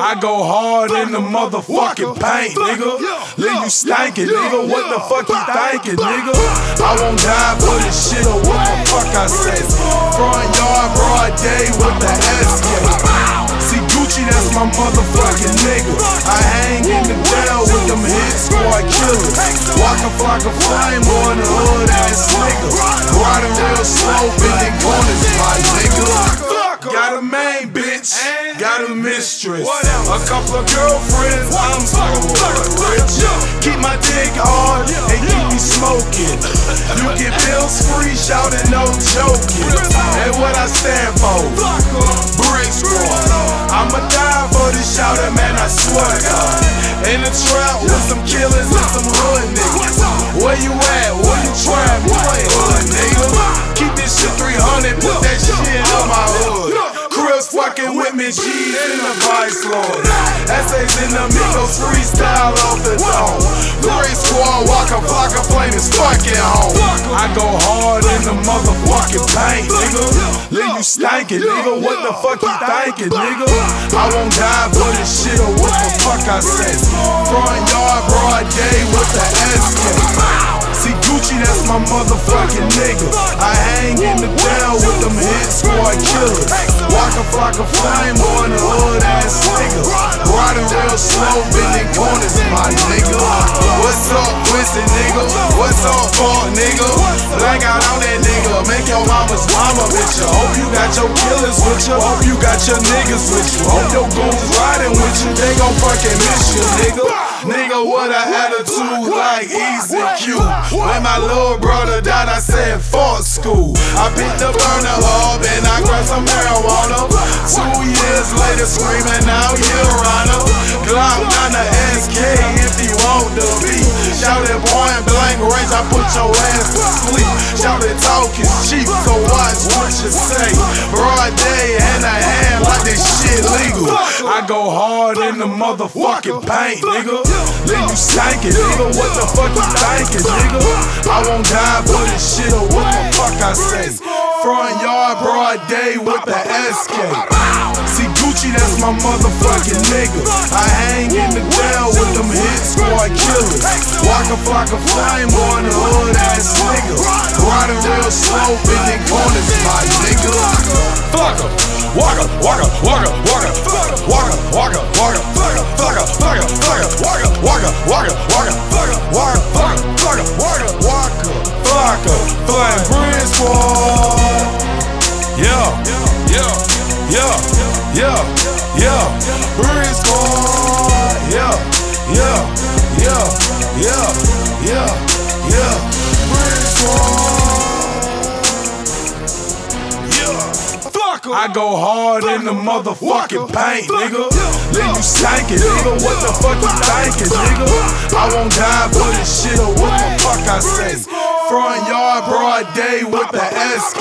I go hard in the motherfucking paint, nigga. Leave you stankin', nigga. What the fuck you thinkin', nigga? I won't die for this shit or what the fuck I say. Front yard, broad day with the SK. See Gucci, that's my motherfucking nigga. I hang in the jail with them hit squad killers. Walk a flock of flame on the hood ass nigga. Riding real slow, got a mistress, a couple of girlfriends. I'm so rich. Keep my dick hard and keep me smoking. You get bills free, shouting no joking. And what I stand for, brick squad. I'ma die for this shouting, man. I swear to God. In the trap me, G's in the Vice Lord. Essays in the Migos freestyle off the dome. Three squad, Waka Flocka Flame is fucking home. I go hard in the motherfucking paint, nigga. Leave you stankin', nigga. What the fuck you thinking, nigga? I won't die for this shit or what the fuck I say. Front yard, broad day with the SK. See Gucci, that's my motherfucking nigga. I hang in the with them hit squad killers. Waka Flocka Flame on the hood ass nigga. Riding real slow, bending corners, my nigga. What's up, twisted nigga? What's up, fuck nigga? Black out on that nigga. Make your mama's mama bitch. ya. Hope you got your killers with you. Hope you got your niggas with you. Hope your goons riding with you. They gon' fucking miss you, nigga. Nigga, what a attitude like Easy Q. When my little brother died, I said, fuck school. I picked up burner up and I grabbed some marijuana. Two years later, screaming out, runner. Glock down the SK if you want to be. Shout it point blank range, I put your ass to sleep. Shout it talk is cheap, Go hard in the motherfucking paint, nigga. Leave you stankin', nigga. What the fuck you thinking, nigga? I won't die for this shit or what the fuck I say. Front yard, broad day with the SK. See Gucci, that's my motherfucking nigga. I hang in the jail with them hit squad killers. Walk a flock of flame on the hood ass nigga. Riding real slow, bending corners, my nigga. Fuck em. Walker, walker, walker, walker, walker, walker, walker, fucker, fucker, fucker, fucker, walker, walker, walker, walker, fucker, walker, fucker, fucker, walker, walker, fucker, flying brick squad. Yeah, yeah, yeah, yeah, yeah, brick squad. Yeah, yeah, yeah, yeah, yeah, yeah, brick squad. I go hard in the motherfucking paint, nigga. Leave you stankin', nigga. What the fuck you thinking, nigga? I won't die for this shit or what the fuck I say. Front yard, broad day with the SK.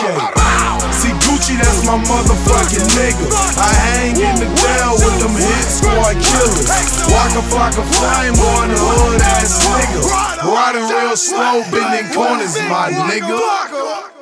See Gucci, that's my motherfucking nigga. I hang in the jail with them hit squad killers. Walk a flock of flame on the hood ass nigga. Riding real slow, bending corners, my nigga.